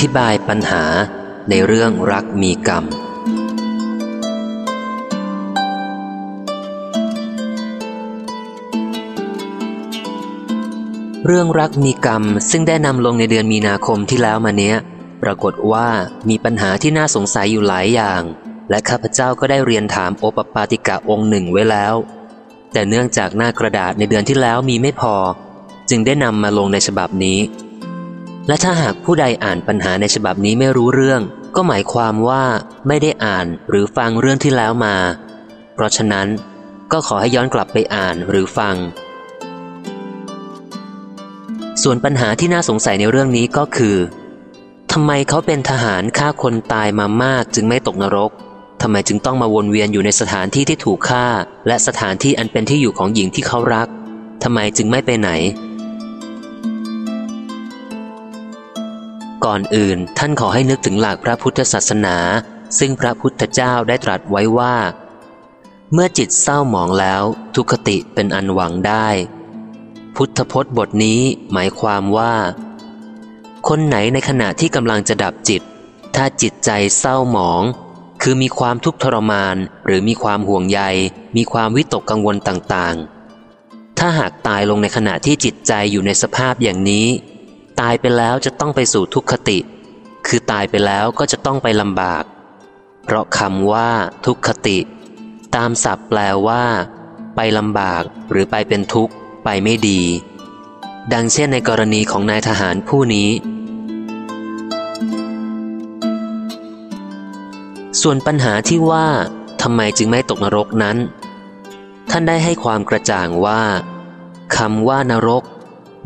ธิบายปัญหาในเรื่องรักมีกรรม เรื่องรักมีกรรมซึ่งได้นำลงในเดือนมีนาคมที่แล้วมาเนี้ย ปรากฏว่ามีปัญหาที่น่าสงสัยอยู่หลายอย่าง และข้าพเจ้าก็ได้เรียนถามโอปปาติกะองค์หนึ่งไว้แล้ว แต่เนื่องจากหน้ากระดาษในเดือนที่แล้วมีไม่พอ จึงได้นำมาลงในฉบับนี้ และถ้าหากผู้ใดอ่านปัญหาในฉบับนี้ไม่รู้เรื่อง ก็หมายความว่าไม่ได้อ่านหรือฟังเรื่องที่แล้วมา เพราะฉะนั้นก็ขอให้ย้อนกลับไปอ่านหรือฟัง ส่วนปัญหาที่น่าสงสัยในเรื่องนี้ก็คือทำไมเขาเป็นทหารฆ่าคนตายมามากจึงไม่ตกนรกทำไมจึงต้องมาวนเวียนอยู่ในสถานที่ที่ถูกฆ่า และสถานที่อันเป็นที่อยู่ของหญิงที่เขารักทำไมจึงไม่ไปไหน ก่อนอื่นท่านขอให้นึกถึงหลักพระพุทธศาสนา ซึ่งพระพุทธเจ้าได้ตรัสไว้ว่า เมื่อจิตเศร้าหมองแล้วทุคติเป็นอันหวังได้ พุทธพจน์บทนี้หมายความว่า คนไหนในขณะที่กำลังจะดับจิต ถ้าจิตใจเศร้าหมอง คือมีความทุกข์ทรมาน หรือมีความห่วงใย มีความวิตกกังวลต่างๆ ถ้าหากตายลงในขณะที่จิตใจอยู่ในสภาพอย่างนี้ ตายไปแล้วจะต้องไปสู่ทุกขติ คือตายไปแล้วก็จะต้องไปลำบาก เพราะคำว่า ทุกขติ ตามศัพท์แปลว่า ไปลำบากหรือไปเป็นทุกข์ ไปไม่ดี ดังเช่นในกรณีของนายทหารผู้นี้ ส่วนปัญหาที่ว่าทำไมจึงไม่ตกนรกนั้น ท่านได้ให้ความกระจ่างว่าคำว่านรก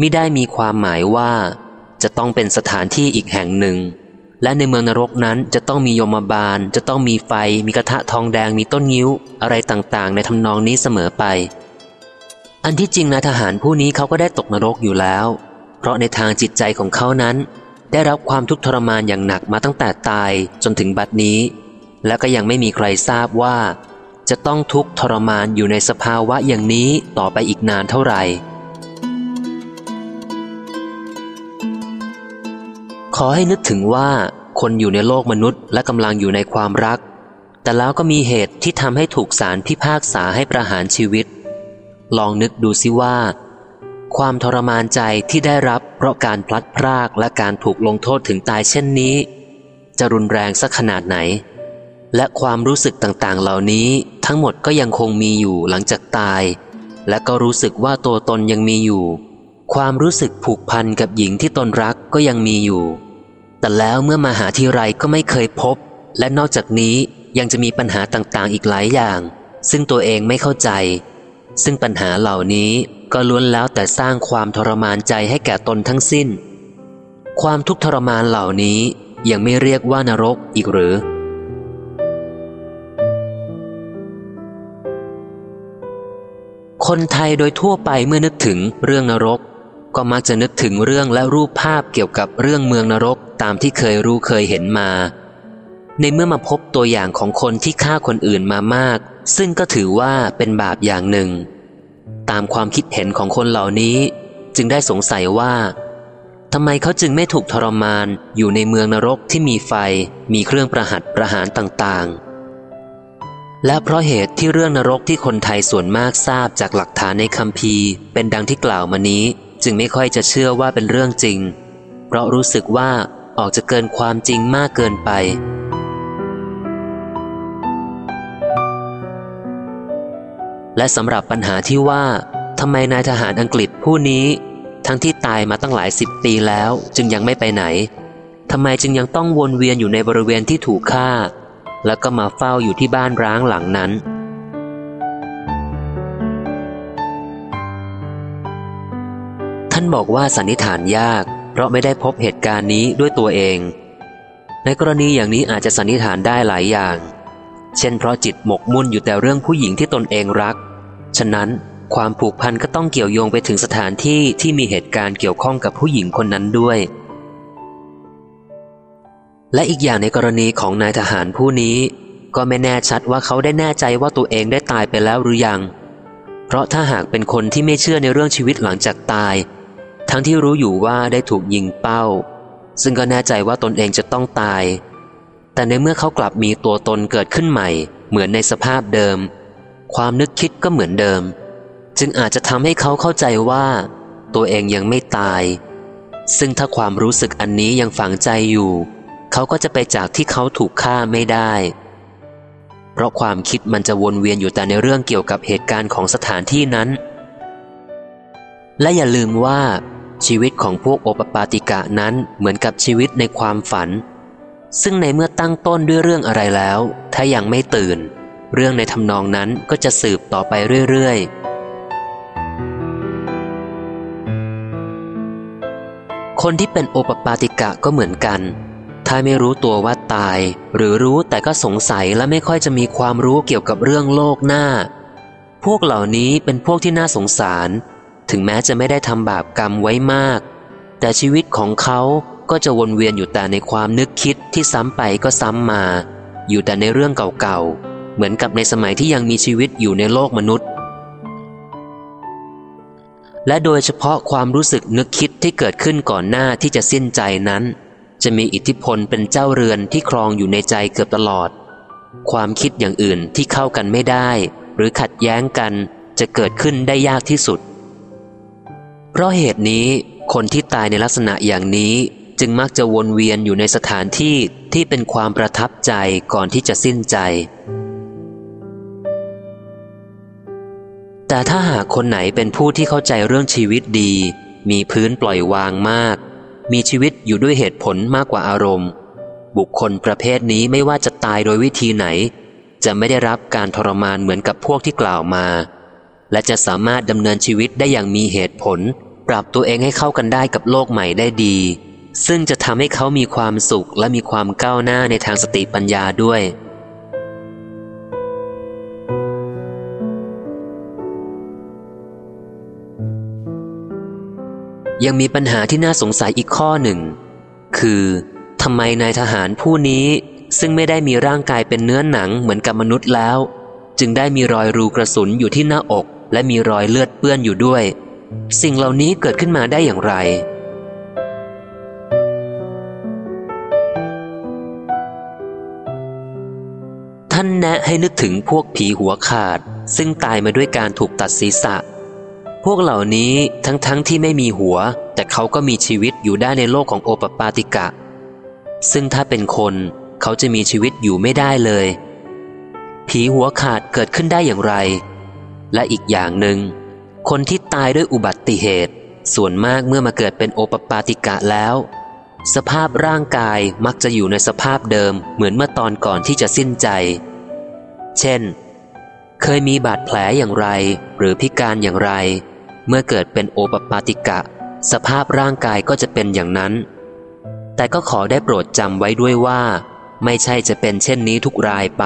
มิได้มีความหมายว่า จะต้องเป็นสถานที่อีกแห่งหนึ่ง และในเมืองนรกนั้นจะต้องมีโยมบาล จะต้องมีไฟ มีกระทะทองแดงมีต้นงิ้ว อะไรต่างๆ ในทำนองนี้เสมอไป อันที่จริงนายทหารผู้นี้เขาก็ได้ตกนรกอยู่แล้ว เพราะในทางจิตใจของเขานั้น ได้รับความทุกข์ทรมานอย่างหนักมาตั้งแต่ตายจนถึงบัดนี้ และก็ยังไม่มีใครทราบว่า จะต้องทุกข์ทรมานอยู่ในสภาวะอย่างนี้ต่อไปอีกนานเท่าไหร่ ขอให้นึกถึงว่าคนอยู่ในโลกมนุษย์ และกำลังอยู่ในความรัก แต่แล้วก็มีเหตุที่ทำให้ถูกสารพิพากษาให้ประหารชีวิต ลองนึกดูสิว่า ความทรมานใจที่ได้รับเพราะการพลัดพรากและการถูกลงโทษถึงตายเช่นนี้ จะรุนแรงสักขนาดไหน และความรู้สึกต่างๆ เหล่านี้ทั้งหมดก็ยังคงมีอยู่หลังจากตาย และก็รู้สึกว่าตัวตนยังมีอยู่ ความรู้สึกผูกพันกับหญิงที่ตนรักก็ยังมีอยู่ แต่แล้วเมื่อมาหาที่ไรก็ไม่เคยพบ และนอกจากนี้ยังจะมีปัญหาต่างๆอีกหลายอย่าง ซึ่งตัวเองไม่เข้าใจ ซึ่งปัญหาเหล่านี้ก็ล้วนแล้วแต่สร้างความทรมานใจให้แก่ตนทั้งสิ้น ความทุกข์ทรมานเหล่านี้ยังไม่เรียกว่านรกอีกหรือ คนไทยโดยทั่วไปเมื่อนึกถึงเรื่องนรก ก็มักจะนึกถึงเรื่องและรูปภาพเกี่ยวกับเรื่องเมืองนรก ตามที่เคยรู้เคยเห็นมา ในเมื่อมาพบตัวอย่างของคนที่ฆ่าคนอื่นมามาก ซึ่งก็ถือว่าเป็นบาปอย่างหนึ่ง ตามความคิดเห็นของคนเหล่านี้ จึงได้สงสัยว่าทำไมเขาจึงไม่ถูกทรมานอยู่ในเมืองนรกที่มีไฟ มีเครื่องประหัตประหารต่างๆ และเพราะเหตุที่เรื่องนรกที่คนไทยส่วนมากทราบจากหลักฐานในคัมภีร์ เป็นดังที่กล่าวมานี้ จึงไม่ค่อยจะเชื่อว่าเป็นเรื่องจริง เพราะรู้สึกว่า ออกจะเกินความจริงมากเกินไป และสำหรับปัญหาที่ว่าทำไมนายทหารอังกฤษผู้นี้ ทั้งที่ตายมาตั้งหลายสิบปีแล้วจึงยังไม่ไปไหนทำไมจึงยังต้องวนเวียนอยู่ในบริเวณที่ถูกฆ่า แล้วก็มาเฝ้าอยู่ที่บ้านร้างหลังนั้น ท่านบอกว่าสันนิษฐานยาก เพราะไม่ได้พบเหตุการณ์นี้ด้วยตัวเอง ในกรณีอย่างนี้อาจจะสันนิษฐานได้หลายอย่าง เช่นเพราะจิตหมกมุ่นอยู่แต่เรื่องผู้หญิงที่ตนเองรัก ฉะนั้นความผูกพันก็ต้องเกี่ยวโยงไปถึงสถานที่ที่มีเหตุการณ์เกี่ยวข้องกับผู้หญิงคนนั้นด้วย และอีกอย่างในกรณีของนายทหารผู้นี้ ก็ไม่แน่ชัดว่าเขาได้แน่ใจว่าตัวเองได้ตายไปแล้วหรือยัง เพราะถ้าหากเป็นคนที่ไม่เชื่อในเรื่องชีวิตหลังจากตาย ทั้งที่รู้อยู่ว่าได้ถูกยิงเป้า ซึ่งก็แน่ใจว่าตนเองจะต้องตาย แต่ในเมื่อเขากลับมีตัวตนเกิดขึ้นใหม่ เหมือนในสภาพเดิม ความนึกคิดก็เหมือนเดิม จึงอาจจะทำให้เขาเข้าใจว่า ตัวเองยังไม่ตาย ซึ่งถ้าความรู้สึกอันนี้ยังฝังใจอยู่ เขาก็จะไปจากที่เขาถูกฆ่าไม่ได้ เพราะความคิดมันจะวนเวียนอยู่แต่ในเรื่องเกี่ยวกับเหตุการณ์ของสถานที่นั้นและอย่าลืมว่า ชีวิตของพวกโอปปาติกะนั้นเหมือนกับชีวิตในความฝัน ซึ่งในเมื่อตั้งต้นด้วยเรื่องอะไรแล้ว ถ้ายังไม่ตื่น เรื่องในทำนองนั้นก็จะสืบต่อไปเรื่อยๆ คนที่เป็นโอปปาติกะก็เหมือนกัน ถ้าไม่รู้ตัวว่าตาย หรือรู้แต่ก็สงสัยและไม่ค่อยจะมีความรู้เกี่ยวกับเรื่องโลกหน้า พวกเหล่านี้เป็นพวกที่น่าสงสาร ถึงแม้จะไม่ได้ทำบาปกรรมไว้มาก แต่ชีวิตของเขาก็จะวนเวียนอยู่แต่ในความนึกคิดที่ซ้ำไปก็ซ้ำมา อยู่แต่ในเรื่องเก่าๆ เหมือนกับในสมัยที่ยังมีชีวิตอยู่ในโลกมนุษย์ และโดยเฉพาะความรู้สึกนึกคิดที่เกิดขึ้นก่อนหน้าที่จะสิ้นใจนั้น จะมีอิทธิพลเป็นเจ้าเรือนที่ครองอยู่ในใจเกือบตลอด ความคิดอย่างอื่นที่เข้ากันไม่ได้ หรือขัดแย้งกันจะเกิดขึ้นได้ยากที่สุด เพราะเหตุนี้คนที่ตายในลักษณะอย่างนี้จึงมักจะวนเวียนอยู่ในสถานที่ที่เป็นความประทับใจก่อนที่จะสิ้นใจ แต่ถ้าหากคนไหนเป็นผู้ที่เข้าใจเรื่องชีวิตดี มีพื้นปล่อยวางมาก มีชีวิตอยู่ด้วยเหตุผลมากกว่าอารมณ์ บุคคลประเภทนี้ไม่ว่าจะตายโดยวิธีไหน จะไม่ได้รับการทรมานเหมือนกับพวกที่กล่าวมา และจะสามารถดำเนินชีวิตได้อย่างมีเหตุผล ปรับตัวเองให้เข้ากันได้กับโลกใหม่ได้ดี ซึ่งจะทำให้เขามีความสุขและมีความก้าวหน้าในทางสติปัญญาด้วย ยังมีปัญหาที่น่าสงสัยอีกข้อหนึ่ง คือทำไมนายทหารผู้นี้ซึ่งไม่ได้มีร่างกายเป็นเนื้อหนังเหมือนกับมนุษย์แล้ว จึงได้มีรอยรูกระสุนอยู่ที่หน้าอก และมีรอยเลือดเปื้อนอยู่ด้วย สิ่งเหล่านี้เกิดขึ้นมาได้อย่างไร ท่านแนะให้นึกถึงพวกผีหัวขาด ซึ่งตายมาด้วยการถูกตัดศีรษะ พวกเหล่านี้ทั้งๆทที่ไม่มีหัว แต่เขาก็มีชีวิตอยู่ได้ในโลกของโอปปาติกะ ซึ่งถ้าเป็นคนเขาจะมีชีวิตอยู่ไม่ได้เลย ผีหัวขาดเกิดขึ้นได้อย่างไร และอีกอย่างหนึง่งคนที่ ตายด้วยอุบัติเหตุ ส่วนมากเมื่อมาเกิดเป็นโอปปาติกะแล้ว สภาพร่างกายมักจะอยู่ในสภาพเดิมเหมือนเมื่อตอนก่อนที่จะสิ้นใจ เช่น เคยมีบาดแผลอย่างไร หรือพิการอย่างไร เมื่อเกิดเป็นโอปปาติกะ สภาพร่างกายก็จะเป็นอย่างนั้น แต่ก็ขอได้โปรดจำไว้ด้วยว่า ไม่ใช่จะเป็นเช่นนี้ทุกรายไป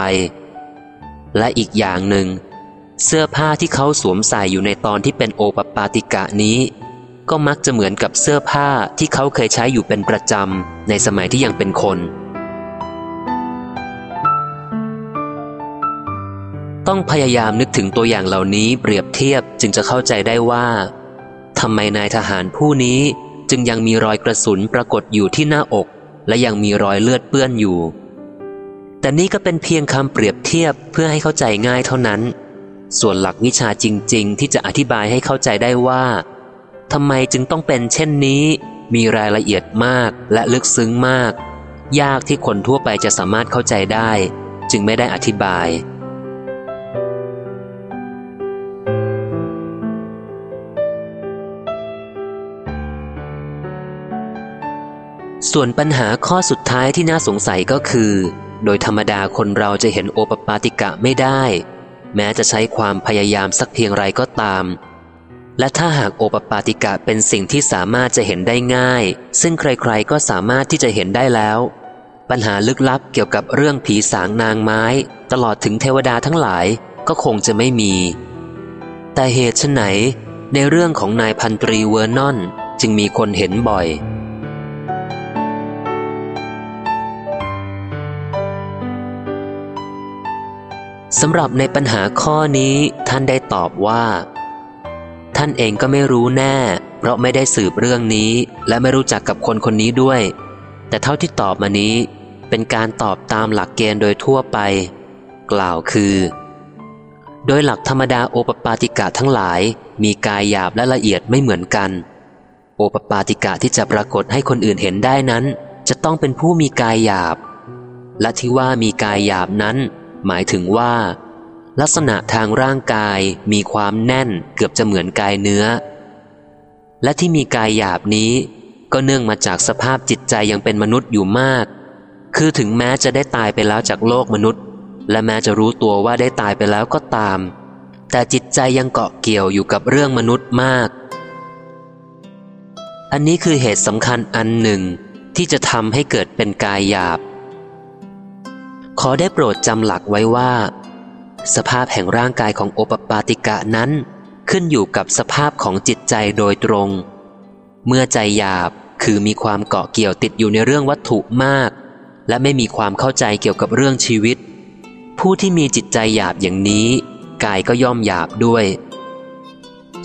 และอีกอย่างหนึ่ง เสื้อผ้าที่เขาสวมใส่อยู่ในตอนที่เป็นโอปปาติกะนี้ ก็มักจะเหมือนกับเสื้อผ้าที่เขาเคยใช้อยู่เป็นประจำในสมัยที่ยังเป็นคน ต้องพยายามนึกถึงตัวอย่างเหล่านี้เปรียบเทียบจึงจะเข้าใจได้ว่าทำไมนายทหารผู้นี้จึงยังมีรอยกระสุนปรากฏอยู่ที่หน้าอก และยังมีรอยเลือดเปื้อนอยู่ แต่นี่ก็เป็นเพียงคำเปรียบเทียบเพื่อให้เข้าใจง่ายเท่านั้น ส่วนหลักวิชาจริง ๆ ที่จะอธิบายให้เข้าใจได้ว่าทำไมจึงต้องเป็นเช่นนี้ มีรายละเอียดมากและลึกซึ้งมาก ยากที่คนทั่วไปจะสามารถเข้าใจได้ จึงไม่ได้อธิบายส่วนปัญหาข้อสุดท้ายที่น่าสงสัยก็คือ โดยธรรมดาคนเราจะเห็นโอปปาติกะไม่ได้ แม้จะใช้ความพยายามสักเพียงไรก็ตาม และถ้าหากโอปปาติกะเป็นสิ่งที่สามารถจะเห็นได้ง่าย ซึ่งใครๆก็สามารถที่จะเห็นได้แล้ว ปัญหาลึกลับเกี่ยวกับเรื่องผีสางนางไม้ ตลอดถึงเทวดาทั้งหลายก็คงจะไม่มี แต่เหตุไฉนในเรื่องของนายพันตรีเวอร์นอน จึงมีคนเห็นบ่อย สำหรับในปัญหาข้อนี้ท่านได้ตอบว่า ท่านเองก็ไม่รู้แน่ เพราะไม่ได้สืบเรื่องนี้ และไม่รู้จักกับคนคนนี้ด้วย แต่เท่าที่ตอบมานี้ เป็นการตอบตามหลักเกณฑ์โดยทั่วไป กล่าวคือ โดยหลักธรรมดาโอปปาติกะทั้งหลาย มีกายหยาบและละเอียดไม่เหมือนกัน โอปปาติกะที่จะปรากฏให้คนอื่นเห็นได้นั้น จะต้องเป็นผู้มีกายหยาบ และที่ว่ามีกายหยาบนั้น หมายถึงว่า ลักษณะทางร่างกายมีความแน่นเกือบจะเหมือนกายเนื้อ และที่มีกายหยาบนี้ ก็เนื่องมาจากสภาพจิตใจยังเป็นมนุษย์อยู่มาก คือถึงแม้จะได้ตายไปแล้วจากโลกมนุษย์ และแม้จะรู้ตัวว่าได้ตายไปแล้วก็ตาม แต่จิตใจยังเกาะเกี่ยวอยู่กับเรื่องมนุษย์มาก อันนี้คือเหตุสำคัญอันหนึ่งที่จะทำให้เกิดเป็นกายหยาบ ขอได้โปรดจำหลักไว้ว่า สภาพแห่งร่างกายของโอปปาติกะนั้นขึ้นอยู่กับสภาพของจิตใจโดยตรง เมื่อใจหยาบคือมีความเกาะเกี่ยวติดอยู่ในเรื่องวัตถุมาก และไม่มีความเข้าใจเกี่ยวกับเรื่องชีวิต ผู้ที่มีจิตใจหยาบอย่างนี้ กายก็ย่อมหยาบด้วย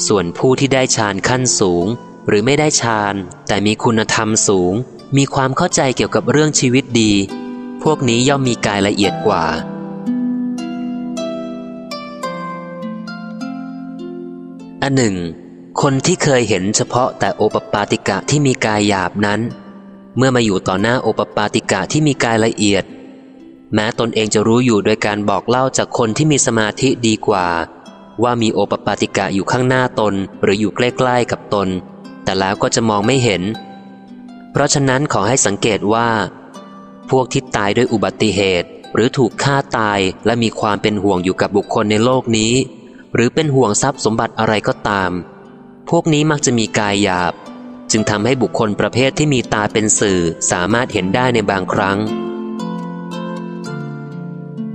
ส่วนผู้ที่ได้ฌานขั้นสูง หรือไม่ได้ฌานแต่มีคุณธรรมสูง มีความเข้าใจเกี่ยวกับเรื่องชีวิตดี พวกนี้ย่อมมีกายละเอียดกว่า อันหนึ่ง คนที่เคยเห็นเฉพาะแต่โอปปาติกะที่มีกายหยาบนั้น เมื่อมาอยู่ต่อหน้าโอปปาติกะที่มีกายละเอียด แม้ตนเองจะรู้อยู่โดยการบอกเล่าจากคนที่มีสมาธิดีกว่า ว่ามีโอปปาติกะอยู่ข้างหน้าตนหรืออยู่ใกล้ๆกับตน แต่แล้วก็จะมองไม่เห็น เพราะฉะนั้นขอให้สังเกตว่า พวกที่ตายด้วยอุบัติเหตุ หรือถูกฆ่าตายและมีความเป็นห่วงอยู่กับบุคคลในโลกนี้ หรือเป็นห่วงทรัพย์สมบัติอะไรก็ตาม พวกนี้มักจะมีกายหยาบ จึงทำให้บุคคลประเภทที่มีตาเป็นสื่อสามารถเห็นได้ในบางครั้ง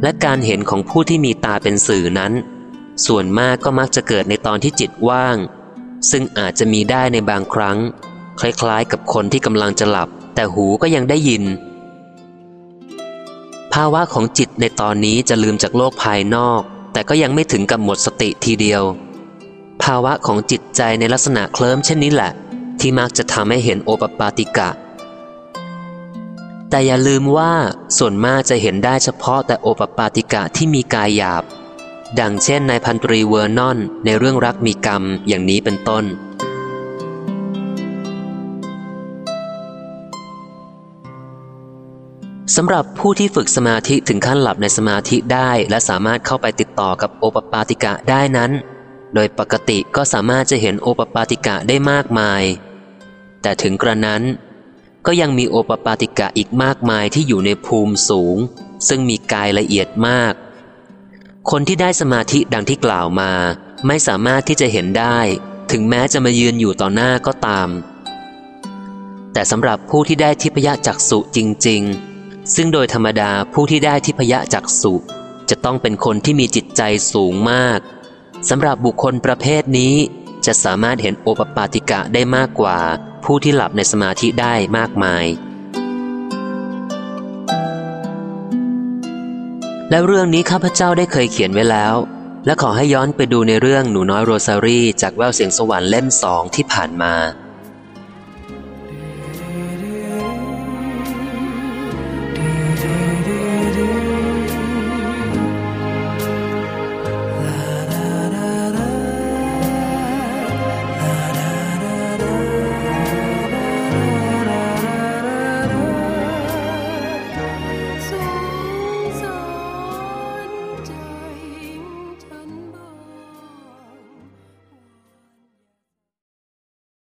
และการเห็นของผู้ที่มีตาเป็นสื่อนั้น ส่วนมากก็มักจะเกิดในตอนที่จิตว่าง ซึ่งอาจจะมีได้ในบางครั้ง คล้ายๆ กับคนที่กำลังจะหลับ แต่หูก็ยังได้ยิน ภาวะของจิตในตอนนี้จะลืมจากโลกภายนอก แต่ก็ยังไม่ถึงกับหมดสติทีเดียว ภาวะของจิตใจในลักษณะเคลิ้มเช่นนี้แหละ ที่มักจะทำให้เห็นโอปปาติกะ แต่อย่าลืมว่าส่วนมากจะเห็นได้เฉพาะแต่โอปปาติกะที่มีกายหยาบ ดังเช่นนายพันตรีเวอร์นอนในเรื่องรักมีกรรมอย่างนี้เป็นต้น สำหรับผู้ที่ฝึกสมาธิถึงขั้นหลับในสมาธิได้และสามารถเข้าไปติดต่อกับโอปปาติกะได้นั้น โดยปกติก็สามารถจะเห็นโอปปาติกะได้มากมาย แต่ถึงกระนั้น ก็ยังมีโอปปาติกะอีกมากมายที่อยู่ในภูมิสูง ซึ่งมีกายละเอียดมาก คนที่ได้สมาธิดังที่กล่าวมา ไม่สามารถที่จะเห็นได้ ถึงแม้จะมายืนอยู่ต่อหน้าก็ตาม แต่สำหรับผู้ที่ได้ทิพยจักษุจริง ๆ ซึ่งโดยธรรมดาผู้ที่ได้ทิพยจักษุจะต้องเป็นคนที่มีจิตใจสูงมากสำหรับบุคคลประเภทนี้ จะสามารถเห็นโอปปาติกะได้มากกว่า ผู้ที่หลับในสมาธิได้มากมาย และเรื่องนี้ข้าพเจ้าได้เคยเขียนไว้แล้ว และขอให้ย้อนไปดูในเรื่องหนูน้อยโรซารีจากแววเสียงสวรรค์เล่มสองที่ผ่านมา